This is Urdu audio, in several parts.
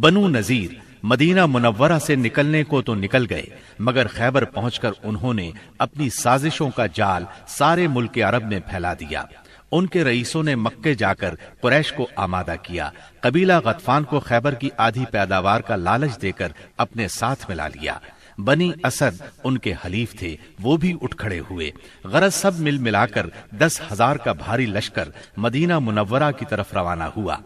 بنو نذیر مدینہ منورہ سے نکلنے کو تو نکل گئے، مگر خیبر پہنچ کر انہوں نے اپنی سازشوں کا جال سارے ملک عرب میں پھیلا دیا۔ ان کے رئیسوں نے مکے جا کر قریش کو آمادہ کیا۔ قبیلہ غطفان کو خیبر کی آدھی پیداوار کا لالچ دے کر اپنے ساتھ ملا لیا۔ بنی اسد ان کے حلیف تھے، وہ بھی اٹھ کھڑے ہوئے۔ غرض سب مل ملا کر دس ہزار کا بھاری لشکر مدینہ منورہ کی طرف روانہ ہوا۔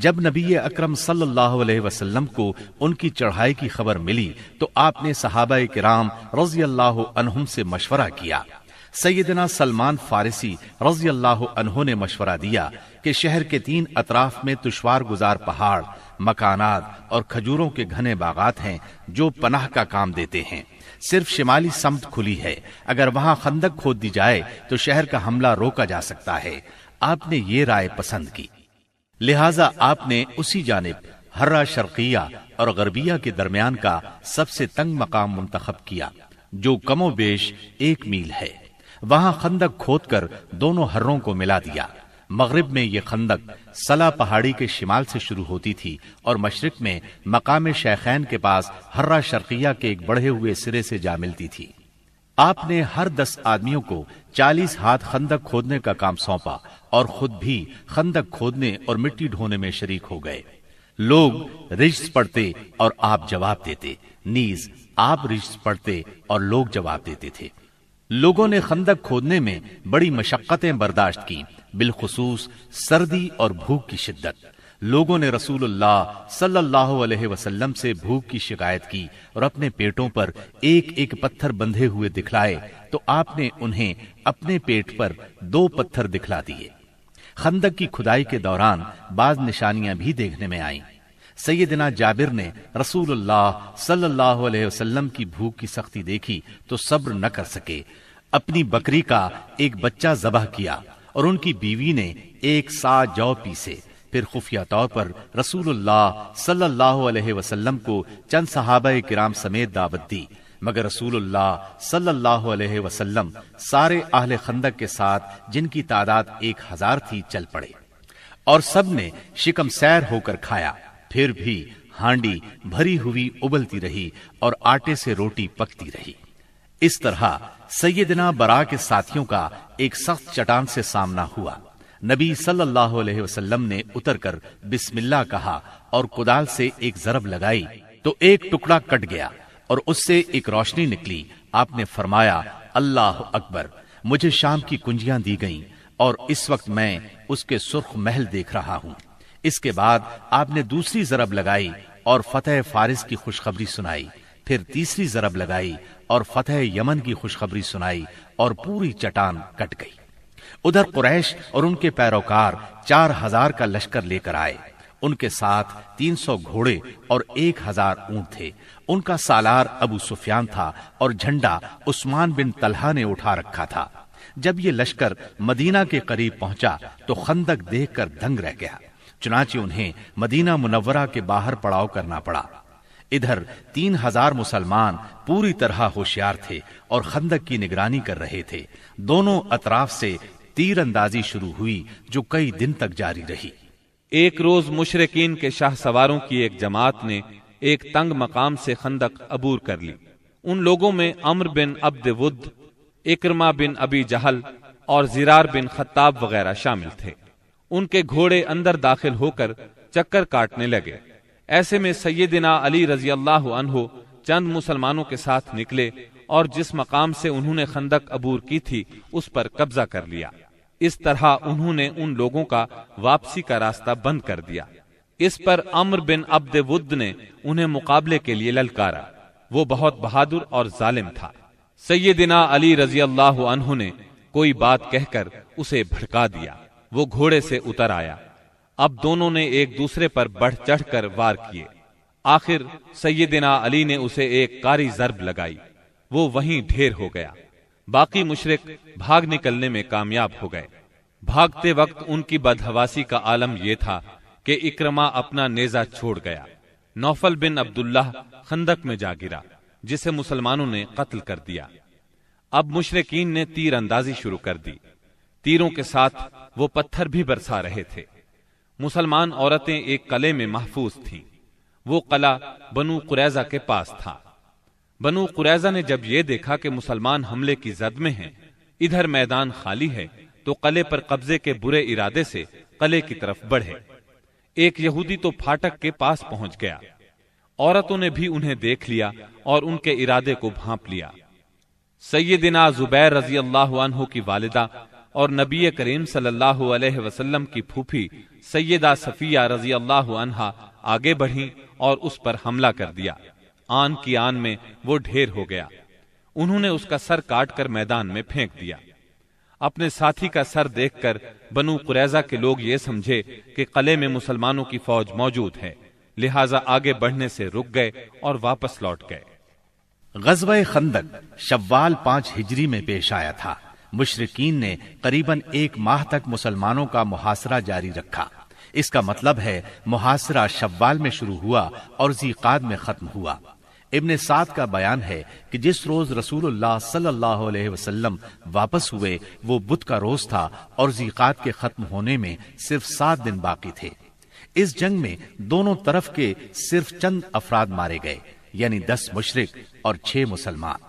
جب نبی اکرم صلی اللہ علیہ وسلم کو ان کی چڑھائی کی خبر ملی تو آپ نے صحابہ کرام رضی اللہ عنہم سے مشورہ کیا۔ سیدنا سلمان فارسی رضی اللہ عنہ نے مشورہ دیا کہ شہر کے تین اطراف میں دشوار گزار پہاڑ، مکانات اور کھجوروں کے گھنے باغات ہیں جو پناہ کا کام دیتے ہیں۔ صرف شمالی سمت کھلی ہے۔ اگر وہاں خندق کھود دی جائے تو شہر کا حملہ روکا جا سکتا ہے۔ آپ نے یہ رائے پسند کی۔ لہذا آپ نے اسی جانب ہررا شرقیہ اور غربیہ کے درمیان کا سب سے تنگ مقام منتخب کیا، جو کم و بیش ایک میل ہے۔ وہاں خندق کھود کر دونوں ہروں کو ملا دیا۔ مغرب میں یہ خندق سلا پہاڑی کے شمال سے شروع ہوتی تھی اور مشرق میں مقام شیخین کے پاس ہررا شرقیہ کے ایک بڑھے ہوئے سرے سے جا ملتی تھی۔ آپ نے ہر دس آدمیوں کو چالیس ہاتھ خندق کھودنے کا کام سونپا اور خود بھی خندق کھودنے اور مٹی ڈھونے میں شریک ہو گئے۔ لوگ رجز پڑھتے اور آپ جواب دیتے۔ نیز آپ رجز پڑھتے اور لوگ جواب دیتے تھے۔ لوگوں نے خندق کھودنے میں بڑی مشقتیں برداشت کی بالخصوص سردی اور بھوک کی شدت۔ لوگوں نے رسول اللہ صلی اللہ علیہ وسلم سے بھوک کی شکایت کی اور اپنے پیٹوں پر ایک ایک پتھر بندھے ہوئے دکھلائے تو آپ نے انہیں اپنے پیٹ پر دو پتھر دکھلا دیے۔ خندق کی کھدائی کے دوران بعض نشانیاں بھی دیکھنے میں آئیں۔ سیدنا جابر نے رسول اللہ صلی اللہ علیہ وسلم کی بھوک کی سختی دیکھی تو صبر نہ کر سکے۔ اپنی بکری کا ایک بچہ ذبح کیا اور ان کی بیوی نے ایک سا جو پیسے۔ پھر خفیہ طور پر رسول اللہ صلی اللہ علیہ وسلم کو چند صحابہ کرام سمیت دعوت دی۔ مگر رسول اللہ صلی اللہ علیہ وسلم سارے اہل خندق کے ساتھ جن کی تعداد ایک ہزار تھی چل پڑے۔ اور سب نے شکم سیر ہو کر کھایا۔ پھر بھی ہانڈی بھری ہوئی ابلتی رہی اور آٹے سے روٹی پکتی رہی۔ اس طرح سیدنا برا کے ساتھیوں کا ایک سخت چٹان سے سامنا ہوا۔ نبی صلی اللہ علیہ وسلم نے اتر کر بسم اللہ کہا اور کدال سے ایک ضرب لگائی تو ایک ٹکڑا کٹ گیا اور اس سے ایک روشنی نکلی۔ آپ نے فرمایا، اللہ اکبر، مجھے شام کی کنجیاں دی گئیں اور اس وقت میں اس کے سرخ محل دیکھ رہا ہوں۔ اس کے بعد آپ نے دوسری ضرب لگائی اور فتح فارس کی خوشخبری سنائی۔ پھر تیسری ضرب لگائی اور فتح یمن کی خوشخبری سنائی اور پوری چٹان کٹ گئی۔ ادھر قریش اور ان کے پیروکار چار ہزار کا لشکر لے کر آئے۔ ان کے ساتھ تین سو گھوڑے اور ایک ہزار اونٹ تھے۔ ان کا سالار ابو سفیان تھا اور جھنڈا عثمان بن طلحہ نے اٹھا رکھا تھا۔ جب یہ لشکر مدینہ کے قریب پہنچا تو خندق دیکھ کر دنگ رہ گیا۔ چنانچہ انہیں مدینہ منورہ کے باہر پڑاؤ کرنا پڑا۔ ادھر تین ہزار مسلمان پوری طرح ہوشیار تھے اور خندق کی نگرانی کر رہے تھے۔ دونوں اطراف سے تیر اندازی شروع ہوئی جو کئی دن تک جاری رہی۔ ایک روز مشرقین کے شاہ سواروں کی ایک جماعت نے ایک تنگ مقام سے خندق عبور کر لی۔ ان لوگوں میں امر بن عبد ود اکرما بن ابی جہل اور زیرار بن خطاب وغیرہ شامل تھے۔ ان کے گھوڑے اندر داخل ہو کر چکر کاٹنے لگے۔ ایسے میں سیدنا علی رضی اللہ عنہ چند مسلمانوں کے ساتھ نکلے اور جس مقام سے انہوں نے خندق عبور کی تھی، اس پر قبضہ کر لیا۔ اس طرح انہوں نے ان لوگوں کا واپسی کا راستہ بند کر دیا۔ اس پر امر بن عبد ود نے انہیں مقابلے کے لیے للکارا۔ وہ بہت بہادر اور ظالم تھا۔ سیدنا علی رضی اللہ عنہ نے کوئی بات کہہ کر اسے بھڑکا دیا۔ وہ گھوڑے سے اتر آیا۔ اب دونوں نے ایک دوسرے پر بڑھ چڑھ کر وار کیے۔ آخر سیدنا علی نے اسے ایک کاری ضرب لگائی۔ وہ وہیں ڈھیر ہو گیا۔ باقی مشرق بھاگ نکلنے میں کامیاب ہو گئے۔ بھاگتے وقت ان کی بدہواسی کا عالم یہ تھا کہ اکرما اپنا نیزا چھوڑ گیا۔ نوفل بن عبداللہ خندق میں جا گرا، جسے مسلمانوں نے قتل کر دیا۔ اب مشرقین نے تیر اندازی شروع کر دی۔ تیروں کے ساتھ وہ پتھر بھی برسا رہے تھے۔ مسلمان عورتیں ایک قلعے میں محفوظ تھیں۔ وہ قلعہ بنو قریضہ کے پاس تھا۔ بنو قریضہ نے جب یہ دیکھا کہ مسلمان حملے کی زد میں ہیں، ادھر میدان خالی ہے تو قلعے پر قبضے کے برے ارادے سے قلعے کی طرف بڑھے۔ ایک یہودی تو پھاٹک کے پاس پہنچ گیا۔ عورتوں نے بھی انہیں دیکھ لیا اور ان کے ارادے کو بھانپ لیا۔ سیدنا زبیر رضی اللہ عنہ کی والدہ اور نبی کریم صلی اللہ علیہ وسلم کی پھوپھی سیدہ صفیہ رضی اللہ عنہا آگے بڑھی اور اس پر حملہ کر دیا۔ آن کی آن میں وہ ڈھیر ہو گیا۔ انہوں نے اس کا سر کاٹ کر میدان میں پھینک دیا۔ اپنے ساتھی کا سر دیکھ کر بنو قریضہ کے لوگ یہ سمجھے کہ قلعے میں مسلمانوں کی فوج موجود ہے۔ لہذا آگے بڑھنے سے رک گئے اور واپس لوٹ گئے۔ غزوہ خندق شوال پانچ ہجری میں پیش آیا تھا۔ مشرقین نے قریباً ایک ماہ تک مسلمانوں کا محاصرہ جاری رکھا۔ اس کا مطلب ہے، محاصرہ شوال میں شروع ہوا اور زیقاد میں ختم ہوا۔ ابن سعد کا بیان ہے کہ جس روز رسول اللہ صلی اللہ علیہ وسلم واپس ہوئے، وہ بدھ کا روز تھا اور زیقات کے ختم ہونے میں صرف سات دن باقی تھے۔ اس جنگ میں دونوں طرف کے صرف چند افراد مارے گئے یعنی دس مشرق اور چھ مسلمان۔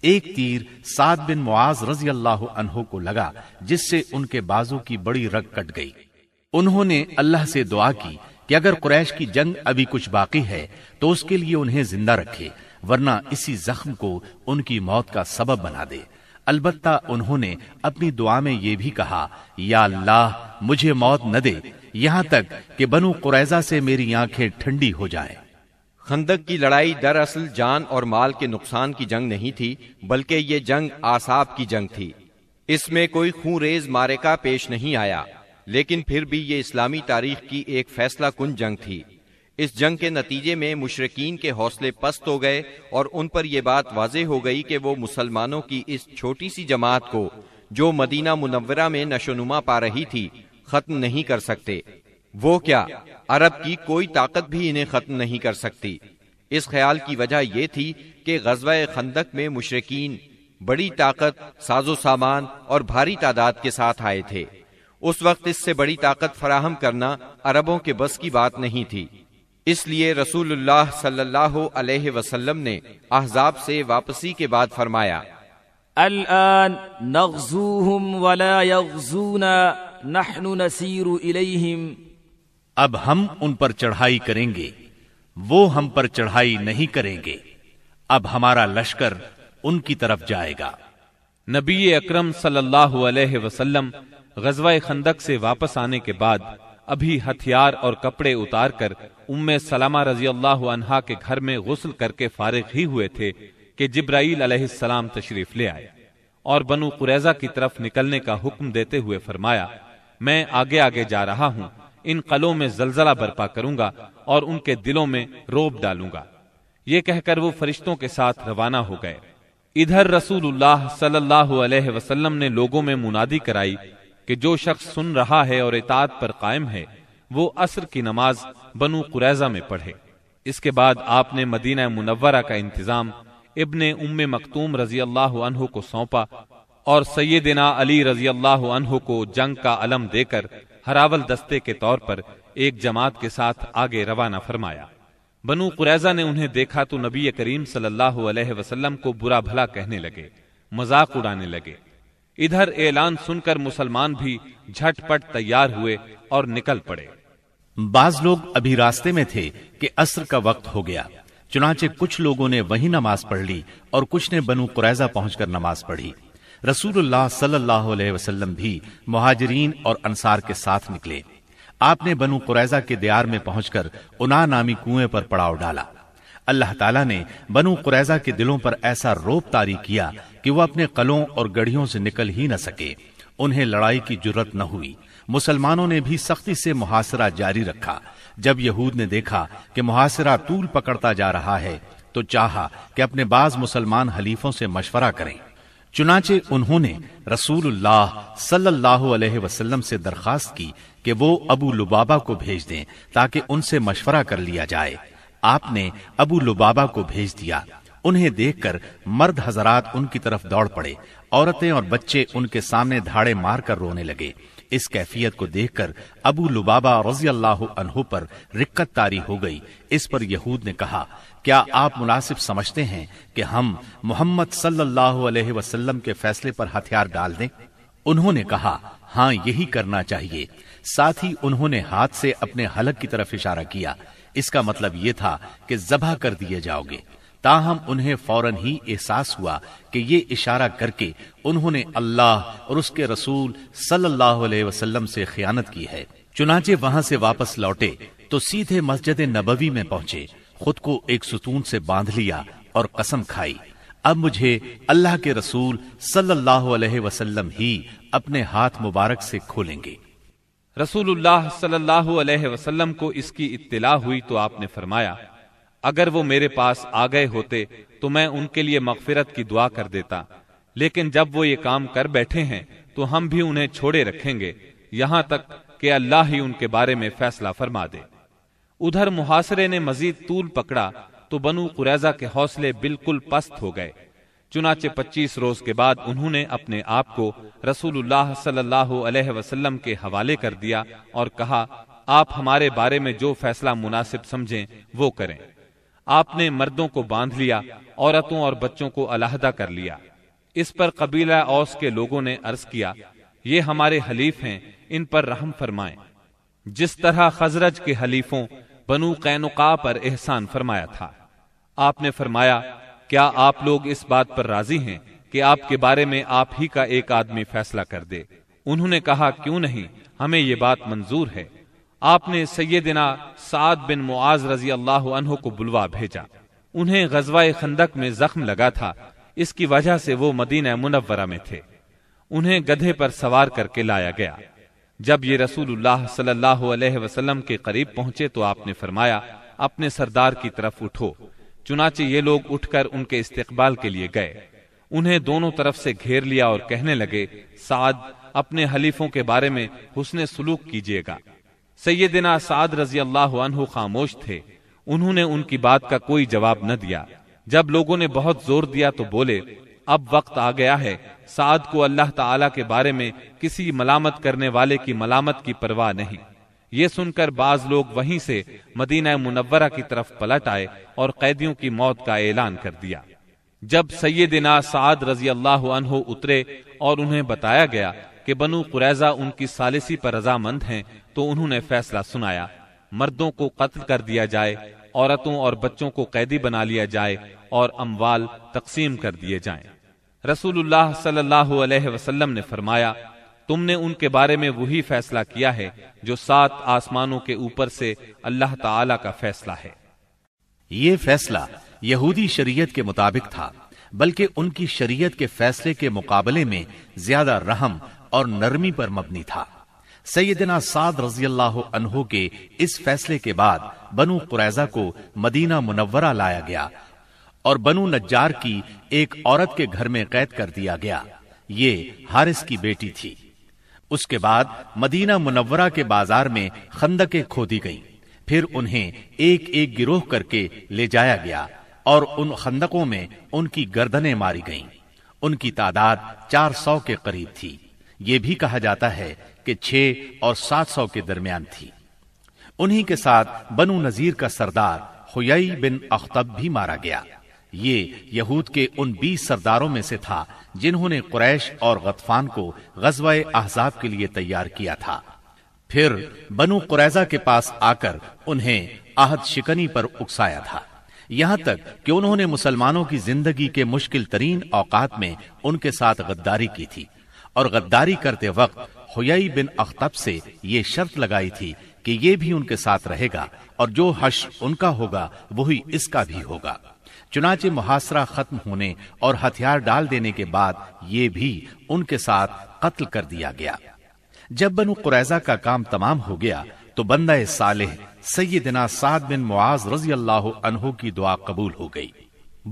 ایک تیر سعد بن معاذ رضی اللہ عنہ کو لگا، جس سے ان کے بازو کی بڑی رگ کٹ گئی۔ انہوں نے اللہ سے دعا کی کہ اگر قریش کی جنگ ابھی کچھ باقی ہے تو اس کے لیے انہیں زندہ رکھے، ورنہ اسی زخم کو ان کی موت کا سبب بنا دے۔ البتہ انہوں نے اپنی دعا میں یہ بھی کہا، یا اللہ، مجھے موت نہ دے، یہاں تک کہ بنو قریضہ سے میری آنکھیں ٹھنڈی ہو جائیں۔ خندق کی لڑائی دراصل جان اور مال کے نقصان کی جنگ نہیں تھی، بلکہ یہ جنگ آساب کی جنگ تھی۔ اس میں کوئی خون ریز مارے کا پیش نہیں آیا۔ لیکن پھر بھی یہ اسلامی تاریخ کی ایک فیصلہ کن جنگ تھی۔ اس جنگ کے نتیجے میں مشرقین کے حوصلے پست ہو گئے اور ان پر یہ بات واضح ہو گئی کہ وہ مسلمانوں کی اس چھوٹی سی جماعت کو جو مدینہ منورہ میں نشو نما پا رہی تھی ختم نہیں کر سکتے۔ وہ کیا عرب کی کوئی طاقت بھی انہیں ختم نہیں کر سکتی۔ اس خیال کی وجہ یہ تھی کہ غزوہ خندق میں مشرقین بڑی طاقت، ساز و سامان اور بھاری تعداد کے ساتھ آئے تھے۔ اس وقت اس سے بڑی طاقت فراہم کرنا عربوں کے بس کی بات نہیں تھی۔ اس لیے رسول اللہ صلی اللہ علیہ وسلم نے احزاب سے واپسی کے بعد فرمایا الآن نغزوهم ولا يغزونا نحن نسير إليهم اب ہم ان پر چڑھائی کریں گے وہ ہم پر چڑھائی نہیں کریں گے۔ اب ہمارا لشکر ان کی طرف جائے گا۔ نبی اکرم صلی اللہ علیہ وسلم غزوہ خندق سے واپس آنے کے بعد ابھی ہتھیار اور کپڑے اتار کر ام سلامہ رضی اللہ عنہا کے گھر میں غسل کر کے فارغ ہی ہوئے تھے کہ جبرائیل علیہ السلام تشریف لے آئے اور بنو قریضہ کی طرف نکلنے کا حکم دیتے ہوئے فرمایا، میں آگے آگے جا رہا ہوں، ان قلوں میں زلزلہ برپا کروں گا اور ان کے دلوں میں روب ڈالوں گا۔ یہ کہہ کر وہ فرشتوں کے ساتھ روانہ ہو گئے۔ ادھر رسول اللہ صلی اللہ علیہ وسلم نے لوگوں میں منادی کرائی کہ جو شخص سن رہا ہے اور اطاعت پر قائم ہے، وہ عصر کی نماز بنو قریضہ میں پڑھے۔ اس کے بعد آپ نے مدینہ منورہ کا انتظام ابن ام مکتوم رضی اللہ عنہ کو سونپا اور سیدنا علی رضی اللہ عنہ کو جنگ کا علم دے کر ہراول دستے کے طور پر ایک جماعت کے ساتھ آگے روانہ فرمایا۔ بنو قریضہ نے انہیں دیکھا تو نبی کریم صلی اللہ علیہ وسلم کو برا بھلا کہنے لگے، مذاق اڑانے لگے۔ ادھر اعلان سن کر مسلمان بھی جھٹ پٹ تیار ہوئے اور نکل پڑے۔ بعض لوگ ابھی راستے میں تھے کہ عصر کا وقت ہو گیا، چنانچہ کچھ لوگوں نے وہی نماز پڑھ لی اور کچھ نے بنو قریضہ پہنچ کر نماز پڑھی۔ رسول اللہ صلی اللہ علیہ وسلم بھی مہاجرین اور انصار کے ساتھ نکلے۔ آپ نے بنو قریضہ کے دیار میں پہنچ کر انا نامی کنویں پر پڑاؤ ڈالا۔ اللہ تعالیٰ نے بنو قریضہ کے دلوں پر ایسا روپ تاری کیا کہ وہ اپنے قلوں اور گڑھیوں سے نکل ہی نہ سکے۔ انہیں لڑائی کی جرت نہ ہوئی۔ مسلمانوں نے بھی سختی سے محاصرہ جاری رکھا۔ جب یہود نے دیکھا کہ محاصرہ طول پکڑتا جا رہا ہے، تو چاہا کہ اپنے بعض مسلمان حلیفوں سے مشورہ کریں۔ چنانچہ انہوں نے رسول اللہ صلی اللہ علیہ وسلم سے درخواست کی کہ وہ ابو لبابا کو بھیج دیں تاکہ ان سے مشورہ کر لیا جائے۔ آپ نے ابو لبابا کو بھیج دیا۔ انہیں دیکھ کر مرد حضرات ان کی طرف دوڑ پڑے۔ عورتیں اور بچے ان کے سامنے دھاڑے مار کر رونے لگے۔ اس کیفیت کو دیکھ کر ابو لبابا رضی اللہ عنہ پر رکت تاری ہو گئی۔ اس پر یہود نے کہا، کیا آپ مناسب سمجھتے ہیں کہ ہم محمد صلی اللہ علیہ وسلم کے فیصلے پر ہتھیار ڈال دیں؟ انہوں نے کہا ہاں یہی کرنا چاہیے۔ ساتھ ہی انہوں نے ہاتھ سے اپنے حلق کی طرف اشارہ کیا۔ اس کا مطلب یہ تھا کہ ذبح کر دیے جاؤ گے۔ تاہم انہیں فوراً ہی احساس ہوا کہ یہ اشارہ کر کے انہوں نے اللہ اور اس کے رسول صلی اللہ علیہ وسلم سے خیانت کی ہے۔ چنانچہ وہاں سے واپس لوٹے تو سیدھے مسجد نبوی میں پہنچے، خود کو ایک ستون سے باندھ لیا اور قسم کھائی۔ اب مجھے اللہ کے رسول صلی اللہ علیہ وسلم ہی اپنے ہاتھ مبارک سے کھولیں گے۔ رسول اللہ صلی اللہ علیہ وسلم کو اس کی اطلاع ہوئی تو آپ نے فرمایا اگر وہ میرے پاس آ گئے ہوتے تو میں ان کے لیے مغفرت کی دعا کر دیتا۔ لیکن جب وہ یہ کام کر بیٹھے ہیں تو ہم بھی انہیں چھوڑے رکھیں گے۔ یہاں تک کہ اللہ ہی ان کے بارے میں فیصلہ فرما دے۔ ادھر محاصرے نے مزید طول پکڑا تو بنو قریضہ کے حوصلے بالکل پست ہو گئے۔ چنانچہ پچیس روز کے بعد انہوں نے اپنے آپ کو رسول اللہ صلی اللہ علیہ وسلم کے حوالے کر دیا اور کہا، آپ ہمارے بارے میں جو فیصلہ مناسب سمجھیں وہ کریں۔ آپ نے مردوں کو باندھ لیا، عورتوں اور بچوں کو علیحدہ کر لیا۔ اس پر قبیلہ اوس کے لوگوں نے عرض کیا، یہ ہمارے حلیف ہیں، ان پر رحم فرمائیں۔ جس طرح خزرج کے حلیفوں بنو قینقا پر احسان فرمایا تھا۔ آپ نے فرمایا، کیا آپ لوگ اس بات پر راضی ہیں کہ آپ کے بارے میں آپ ہی کا ایک آدمی فیصلہ کر دے؟ انہوں نے کہا، کیوں نہیں، ہمیں یہ بات منظور ہے۔ آپ نے سیدنا سعد بن معاذ رضی اللہ عنہ کو بلوا بھیجا۔ انہیں غزوہ خندق میں زخم لگا تھا۔ اس کی وجہ سے وہ مدینہ منورہ میں تھے۔ انہیں گدھے پر سوار کر کے لایا گیا۔ جب یہ رسول اللہ صلی اللہ علیہ وسلم کے قریب پہنچے تو آپ نے فرمایا، اپنے سردار کی طرف اٹھو۔ چنانچہ یہ لوگ اٹھ کر ان کے استقبال کے لیے گئے۔ انہیں دونوں طرف سے گھیر لیا اور کہنے لگے، سعد، اپنے حلیفوں کے بارے میں حسن سلوک کیجیے گا۔ سیدنا سعد رضی اللہ عنہ خاموش تھے۔ انہوں نے ان کی بات کا کوئی جواب نہ دیا۔ جب لوگوں نے بہت زور دیا تو بولے، اب وقت آ گیا ہے، سعد کو اللہ تعالی کے بارے میں کسی ملامت کرنے والے کی ملامت کی پرواہ نہیں۔ یہ سن کر بعض لوگ وہیں سے مدینہ منورہ کی طرف پلٹ آئے اور قیدیوں کی موت کا اعلان کر دیا۔ جب سیدنا سعد رضی اللہ عنہ اترے اور انہیں بتایا گیا کہ بنو قریضہ ان کی سالسی پر رضامند ہیں تو انہوں نے فیصلہ سنایا۔ مردوں کو قتل کر دیا جائے، عورتوں اور بچوں کو قیدی بنا لیا جائے اور اموال تقسیم کر دیے جائیں۔ رسول اللہ صلی اللہ علیہ وسلم نے فرمایا، تم نے ان کے بارے میں وہی فیصلہ کیا ہے جو سات آسمانوں کے اوپر سے اللہ تعالی کا فیصلہ ہے۔ یہ فیصلہ یہودی شریعت کے مطابق تھا، بلکہ ان کی شریعت کے فیصلے کے مقابلے میں زیادہ رحم اور نرمی پر مبنی تھا۔ سیدنا سعد رضی اللہ عنہ کے اس فیصلے کے بعد بنو قریضہ کو مدینہ منورہ لایا گیا اور بنو نجار کی ایک عورت کے گھر میں قید کر دیا گیا۔ یہ حارث کی بیٹی تھی۔ اس کے بعد مدینہ منورہ کے بازار میں خندقیں کھودی گئیں۔ پھر انہیں ایک ایک گروہ کر کے لے جایا گیا اور ان خندقوں میں ان کی گردنیں ماری گئیں۔ ان کی تعداد چار سو کے قریب تھی۔ یہ بھی کہا جاتا ہے کہ چھ اور سات سو کے درمیان تھی۔ انہی کے ساتھ بنو نذیر کا سردار خوئی بن اختب بھی مارا گیا۔ یہ یہود کے ان بیس سرداروں میں سے تھا جنہوں نے قریش اور غطفان کو غزوہ احزاب کے لیے تیار کیا تھا۔ پھر بنو قریضہ کے پاس آ کر انہیں آہد شکنی پر اکسایا تھا۔ یہاں تک کہ انہوں نے مسلمانوں کی زندگی کے مشکل ترین اوقات میں ان کے ساتھ غداری کی تھی۔ اور غداری کرتے وقت ہوئی بن اختب سے یہ شرط لگائی تھی کہ یہ بھی ان کے ساتھ رہے گا اور جو حش ان کا ہوگا وہی اس کا بھی ہوگا۔ چنانچہ محاصرہ ختم ہونے اور ہتھیار ڈال دینے کے بعد یہ بھی ان کے ساتھ قتل کر دیا گیا۔ جب بنو قریضہ کا کام تمام ہو گیا تو بندہ صالح سیدنا سعد بن معاذ رضی اللہ عنہ کی دعا قبول ہو گئی۔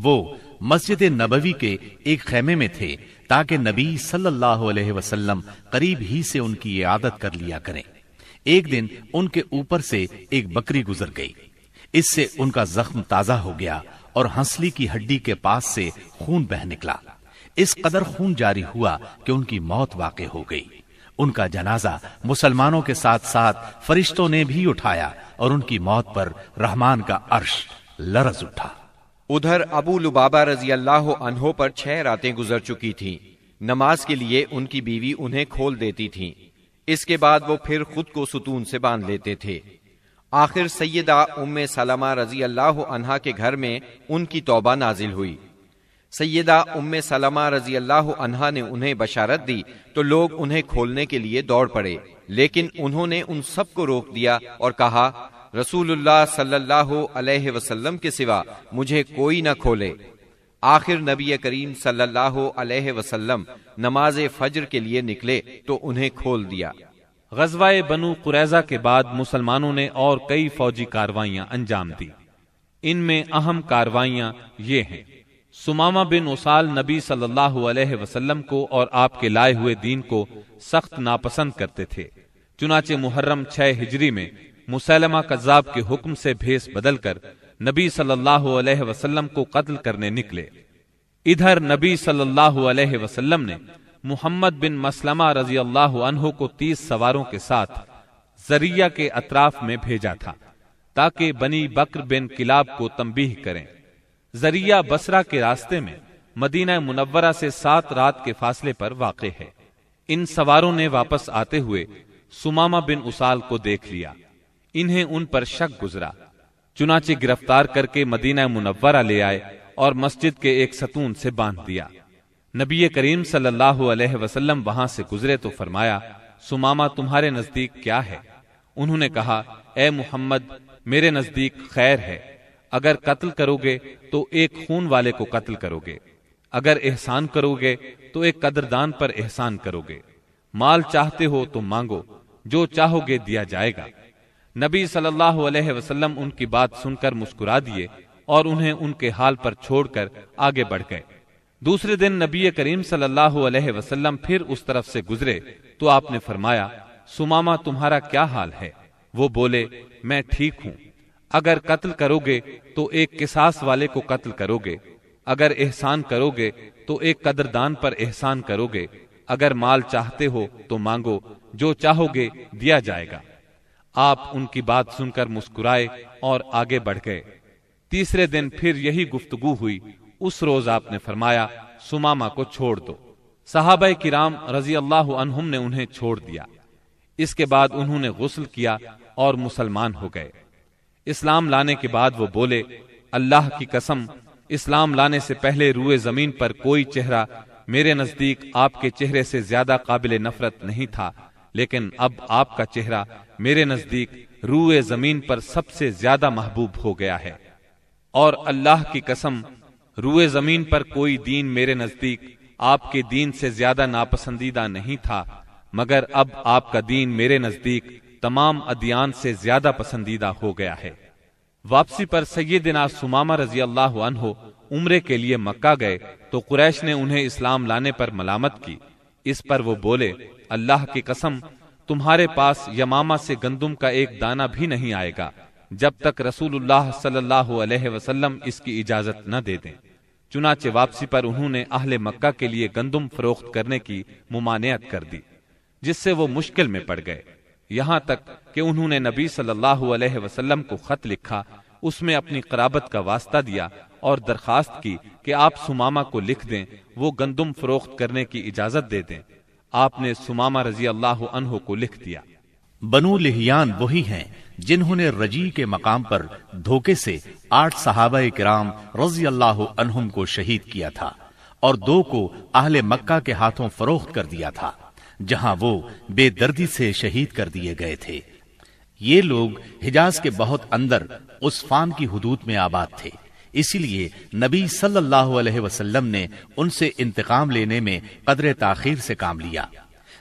وہ مسجد نبوی کے ایک خیمے میں تھے تاکہ نبی صلی اللہ علیہ وسلم قریب ہی سے ان کی عادت کر لیا کریں۔ ایک دن ان کے اوپر سے ایک بکری گزر گئی۔ اس سے ان کا زخم تازہ ہو گیا اور ہنسلی کی ہڈی کے پاس سے خون بہ نکلا۔ اس قدر خون جاری ہوا کہ ان کی موت واقع ہو گئی۔ ان کا جنازہ مسلمانوں کے ساتھ ساتھ فرشتوں نے بھی اٹھایا اور ان کی موت پر رحمان کا عرش لرز اٹھا۔ ادھر ابو لبابا رضی اللہ عنہ پر چھ راتیں گزر چکی تھیں۔ نماز کے لیے ان کی بیوی انہیں کھول دیتی تھی اس کے بعد وہ پھر خود کو ستون سے باندھ لیتے تھے۔ آخر سیدہ ام سلمہ رضی اللہ عنہا کے گھر میں ان کی توبہ نازل ہوئی۔ سیدہ ام سلمہ رضی اللہ عنہا نے انہیں بشارت دی تو لوگ انہیں کھولنے کے لیے دوڑ پڑے، لیکن انہوں نے ان سب کو روک دیا اور کہا رسول اللہ صلی اللہ علیہ وسلم کے سوا مجھے کوئی نہ کھولے۔ آخر نبی کریم صلی اللہ علیہ وسلم نماز فجر کے لیے نکلے تو انہیں کھول دیا۔ غزوہ بنو قریضہ کے بعد مسلمانوں نے اور کئی فوجی کاروائیاں انجام دی ان میں اہم کاروائیاں یہ ہیں۔ سماما بن اسال نبی صلی اللہ علیہ وسلم کو اور آپ کے لائے ہوئے دین کو سخت ناپسند کرتے تھے۔ چنانچہ محرم چھ ہجری میں مسلمہ کذاب کے حکم سے بھیس بدل کر نبی صلی اللہ علیہ وسلم کو قتل کرنے نکلے۔ ادھر نبی صلی اللہ علیہ وسلم نے محمد بن مسلمہ رضی اللہ عنہ کو تیس سواروں کے ساتھ ذریعہ کے اطراف میں بھیجا تھا تاکہ بنی بکر بن کلاب کو تمبیح کریں۔ ذریعہ بسرا کے راستے میں مدینہ منورہ سے سات رات کے فاصلے پر واقع ہے۔ ان سواروں نے واپس آتے ہوئے سماما بن اسال کو دیکھ لیا۔ انہیں ان پر شک گزرا۔ چنانچہ گرفتار کر کے مدینہ منورہ لے آئے اور مسجد کے ایک ستون سے باندھ دیا۔ نبی کریم صلی اللہ علیہ وسلم وہاں سے گزرے تو فرمایا سماما تمہارے نزدیک کیا ہے؟ انہوں نے کہا، اے محمد، میرے نزدیک خیر ہے۔ اگر قتل کرو گے تو ایک خون والے کو قتل کرو گے اگر احسان کرو گے تو ایک قدردان پر احسان کرو گے مال چاہتے ہو تو مانگو، جو چاہو گے دیا جائے گا۔ نبی صلی اللہ علیہ وسلم ان کی بات سن کر مسکرا دیے اور انہیں ان کے حال پر چھوڑ کر آگے بڑھ گئے۔ دوسرے دن نبی کریم صلی اللہ علیہ وسلم پھر اس طرف سے گزرے تو آپ نے فرمایا سماما تمہارا کیا حال ہے؟ وہ بولے، میں ٹھیک ہوں۔ اگر قتل کرو گے تو ایک کساس والے کو قتل کرو گے اگر احسان کرو گے تو ایک قدردان پر احسان کرو گے اگر مال چاہتے ہو تو مانگو، جو چاہو گے دیا جائے گا۔ آپ ان کی بات سن کر مسکرائے اور آگے بڑھ گئے۔ تیسرے دن پھر یہی گفتگو ہوئی۔ اس روز آپ نے فرمایا سماما کو چھوڑ دو۔ صحابہ کرام رضی اللہ عنہم نے انہیں چھوڑ دیا۔ اس کے بعد انہوں نے غسل کیا اور مسلمان ہو گئے۔ اسلام لانے کے بعد وہ بولے، اللہ کی قسم، اسلام لانے سے پہلے روئے زمین پر کوئی چہرہ میرے نزدیک آپ کے چہرے سے زیادہ قابل نفرت نہیں تھا۔ لیکن اب آپ کا چہرہ میرے نزدیک روئے زمین پر سب سے زیادہ محبوب ہو گیا ہے۔ اور اللہ کی قسم، روئے زمین پر کوئی دین میرے نزدیک آپ کے دین سے زیادہ ناپسندیدہ نہیں تھا، مگر اب آپ کا دین میرے نزدیک تمام ادیان سے زیادہ پسندیدہ ہو گیا ہے۔ واپسی پر سیدنا سماما رضی اللہ عنہ عمرے کے لیے مکہ گئے تو قریش نے انہیں اسلام لانے پر ملامت کی۔ اس پر وہ بولے اللہ کی قسم، تمہارے پاس یماما سے گندم کا ایک دانہ بھی نہیں آئے گا، جب تک رسول اللہ صلی اللہ علیہ وسلم اس کی اجازت نہ دے دیں۔ چنانچہ واپسی پر انہوں نے اہل مکہ کے لیے گندم فروخت کرنے کی ممانعت کر دی، جس سے وہ مشکل میں پڑ گئے۔ یہاں تک کہ انہوں نے نبی صلی اللہ علیہ وسلم کو خط لکھا، اس میں اپنی قرابت کا واسطہ دیا اور درخواست کی کہ آپ سماما کو لکھ دیں، وہ گندم فروخت کرنے کی اجازت دے دیں۔ آپ نے سماما رضی اللہ عنہ کو لکھ دیا۔ بنو لہیان وہی ہیں جنہوں نے رجی کے مقام پر دھوکے سے آٹھ صحابہ کرام رضی اللہ عنہم کو شہید کیا تھا اور دو کو اہل مکہ کے ہاتھوں فروخت کر دیا تھا، جہاں وہ بے دردی سے شہید کر دیے گئے تھے۔ یہ لوگ حجاز کے بہت اندر اس کی حدود میں آباد تھے۔ اسی لیے نبی صلی اللہ علیہ وسلم نے ان سے انتقام لینے میں قدر تاخیر سے کام لیا۔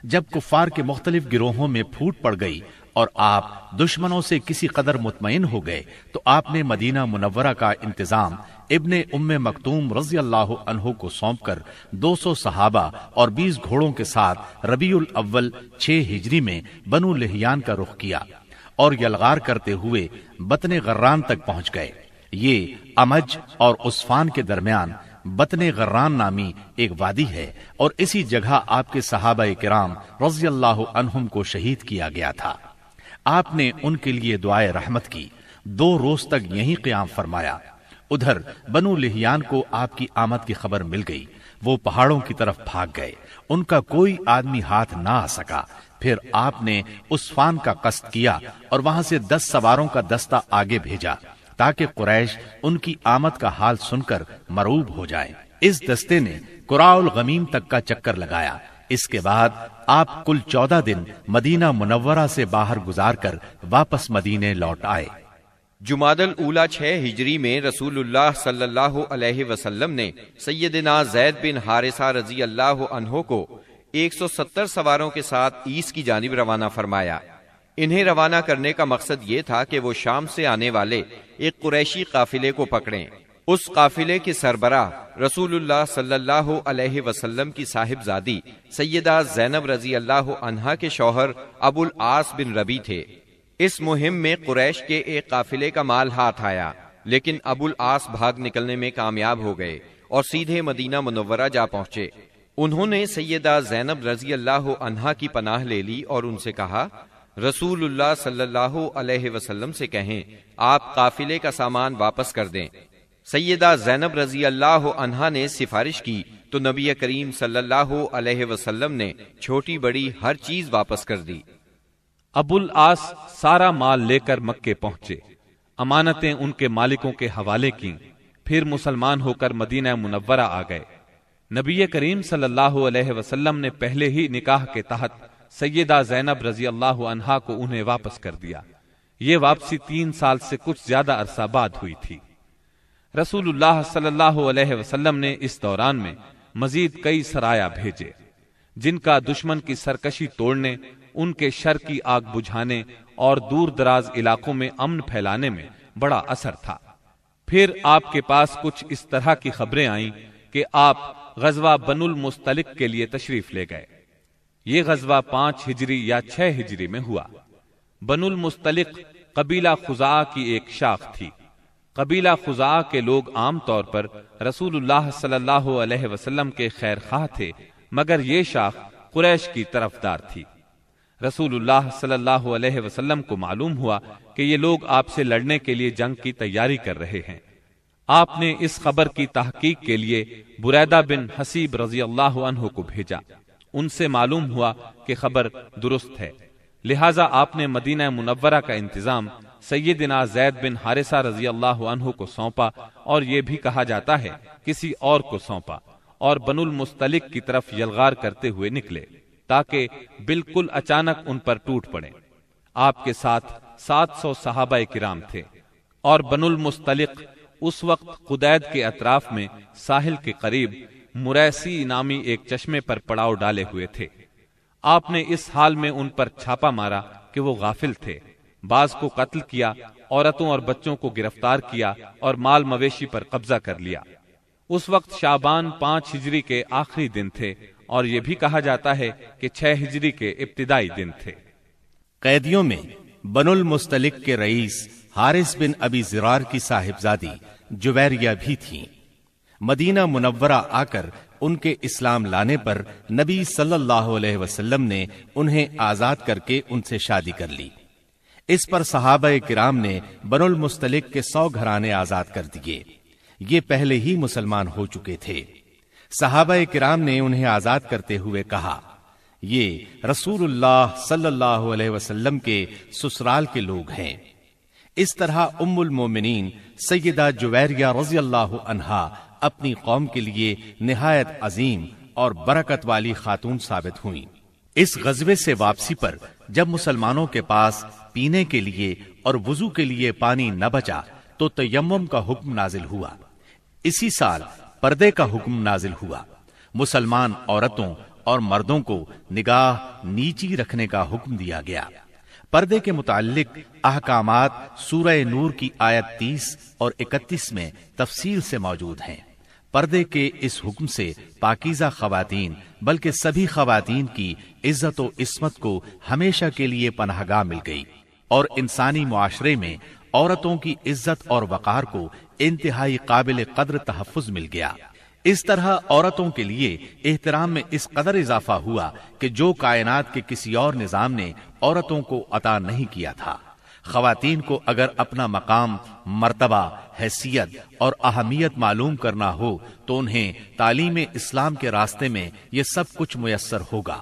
جب کفار کے مختلف گروہوں میں پھوٹ پڑ گئی اور آپ دشمنوں سے کسی قدر مطمئن ہو گئے، تو آپ نے مدینہ منورہ کا انتظام ابن ام مکتوم رضی اللہ عنہ کو سونپ کر دو سو صحابہ اور بیس گھوڑوں کے ساتھ ربیع الاول چھ ہجری میں بنو لہیان کا رخ کیا اور یلغار کرتے ہوئے بطن غران تک پہنچ گئے۔ یہ امج اور عثفان کے درمیان بطن غران نامی ایک وادی ہے اور اسی جگہ آپ کے صحابہ کرام رضی اللہ عنہم کو شہید کیا گیا تھا۔ آپ نے ان کے لیے دعائے رحمت کی۔ دو روز تک یہی قیام فرمایا۔ ادھر بنو لہیان کو آپ کی آمد کی خبر مل گئی۔ وہ پہاڑوں کی طرف بھاگ گئے۔ ان کا کوئی آدمی ہاتھ نہ آ سکا۔ پھر آپ نے اس فان کا قصد کیا اور وہاں سے دس سواروں کا دستہ آگے بھیجا۔ تاکہ قریش ان کی آمد کا حال سن کر مروب ہو جائے اس دستے نے قراء غمیم تک کا چکر لگایا۔ اس کے بعد آپ کل چودہ دن مدینہ منورہ سے باہر گزار کر واپس مدینے لوٹ آئے۔ جماد الاولا چھ ہجری میں رسول اللہ صلی اللہ علیہ وسلم نے سیدنا زید بن حارثہ رضی اللہ عنہ کو ایک سو ستر سواروں کے ساتھ ایس کی جانب روانہ فرمایا۔ انہیں روانہ کرنے کا مقصد یہ تھا کہ وہ شام سے آنے والے ایک قریشی قافلے کو پکڑیں۔ اس قافلے کے سربراہ رسول اللہ صلی اللہ علیہ وسلم کی صاحب زادی سیدہ زینب رضی اللہ عنہا کے شوہر ابو العاص بن ربی تھے۔ اس مہم میں قریش کے ایک قافلے کا مال ہاتھ آیا، لیکن ابو العاص بھاگ نکلنے میں کامیاب ہو گئے اور سیدھے مدینہ منورہ جا پہنچے۔ انہوں نے سیدہ زینب رضی اللہ عنہا کی پناہ لے لی اور ان سے کہا رسول اللہ صلی اللہ علیہ وسلم سے کہیں، آپ قافلے کا سامان واپس کر دیں۔ سیدہ زینب رضی اللہ عنہا نے سفارش کی تو نبی کریم صلی اللہ علیہ وسلم نے چھوٹی بڑی ہر چیز واپس کر دی۔ ابو العاص سارا مال لے کر مکے پہنچے۔ امانتیں ان کے مالکوں کے حوالے کی پھر مسلمان ہو کر مدینہ منورہ آ گئے۔ نبی کریم صلی اللہ علیہ وسلم نے پہلے ہی نکاح کے تحت سیدہ زینب رضی اللہ عنہا کو انہیں واپس کر دیا۔ یہ واپسی تین سال سے کچھ زیادہ عرصہ بعد ہوئی تھی۔ رسول اللہ صلی اللہ علیہ وسلم نے اس دوران میں مزید کئی سرایا بھیجے، جن کا دشمن کی سرکشی توڑنے، ان کے شر کی آگ بجھانے اور دور دراز علاقوں میں امن پھیلانے میں بڑا اثر تھا۔ پھر آپ کے پاس کچھ اس طرح کی خبریں آئیں کہ آپ غزوہ بن المستلق کے لیے تشریف لے گئے۔ یہ غزوہ پانچ ہجری یا چھ ہجری میں ہوا۔ بن المستلق قبیلہ خزا کی ایک شاخ تھی۔ قبیلہ خزا کے لوگ عام طور پر رسول اللہ صلی اللہ علیہ وسلم کے خیر خواہ تھے، مگر یہ شاخ قریش کی طرف دار تھی۔ رسول اللہ صلی اللہ علیہ وسلم کو معلوم ہوا کہ یہ لوگ آپ سے لڑنے کے لیے جنگ کی تیاری کر رہے ہیں۔ آپ نے اس خبر کی تحقیق کے لیے بریدہ بن حسیب رضی اللہ عنہ کو بھیجا۔ ان سے معلوم ہوا کہ خبر درست ہے۔ لہٰذا آپ نے مدینہ منورہ کا انتظام سیدنا زید بن حارثہ رضی اللہ عنہ کو سونپا اور یہ بھی کہا جاتا ہے، کسی اور کو سونپا اور بن المستلق کی طرف یلغار کرتے ہوئے نکلے تاکہ بالکل اچانک ان پر ٹوٹ پڑے۔ آپ کے ساتھ سات سو صحابہ کرام تھے اور بن المستلق اس وقت قدید کے اطراف میں ساحل کے قریب مریسی نامی ایک چشمے پر پڑاؤ ڈالے ہوئے تھے۔ آپ نے اس حال میں ان پر چھاپا مارا کہ وہ غافل تھے۔ بعض کو قتل کیا، عورتوں اور بچوں کو گرفتار کیا اور مال مویشی پر قبضہ کر لیا۔ اس وقت شابان پانچ ہجری کے آخری دن تھے اور یہ بھی کہا جاتا ہے کہ چھ ہجری کے ابتدائی دن تھے۔ قیدیوں میں بن المستلق کے رئیس حارث بن ابی زرار کی صاحبزادی جویریہ بھی تھیں۔ مدینہ منورہ آ کر ان کے اسلام لانے پر نبی صلی اللہ علیہ وسلم نے انہیں آزاد کر کے ان سے شادی کر لی۔ اس پر صحابہ کرام نے بن المستلق کے سو گھرانے آزاد کر دیے۔ یہ پہلے ہی مسلمان ہو چکے تھے۔ صحابہ کرام نے انہیں آزاد کرتے ہوئے کہا، یہ رسول اللہ صلی اللہ علیہ وسلم کے سسرال کے لوگ ہیں۔ اس طرح ام المومنین سیدہ جویریہ رضی اللہ عنہا اپنی قوم کے لیے نہایت عظیم اور برکت والی خاتون ثابت ہوئی اس غزبے سے واپسی پر جب مسلمانوں کے پاس پینے کے لیے اور وضو کے لیے پانی نہ بچا تو تیمم کا حکم نازل ہوا۔ اسی سال پردے کا حکم نازل ہوا۔ مسلمان عورتوں اور مردوں کو نگاہ نیچی رکھنے کا حکم دیا گیا۔ پردے کے متعلق احکامات سورہ نور کی آیت تیس اور اکتیس میں تفصیل سے موجود ہیں۔ پردے کے اس حکم سے پاکیزہ خواتین، بلکہ سبھی خواتین کی عزت و عصمت کو ہمیشہ کے لیے پناہ گاہ مل گئی۔ اور انسانی معاشرے میں عورتوں کی عزت اور وقار کو انتہائی قابل قدر تحفظ مل گیا۔ اس طرح عورتوں کے لیے احترام میں اس قدر اضافہ ہوا کہ جو کائنات کے کسی اور نظام نے عورتوں کو عطا نہیں کیا تھا۔ خواتین کو اگر اپنا مقام، مرتبہ، حیثیت اور اہمیت معلوم کرنا ہو، تو انہیں تعلیم اسلام کے راستے میں یہ سب کچھ میسر ہوگا۔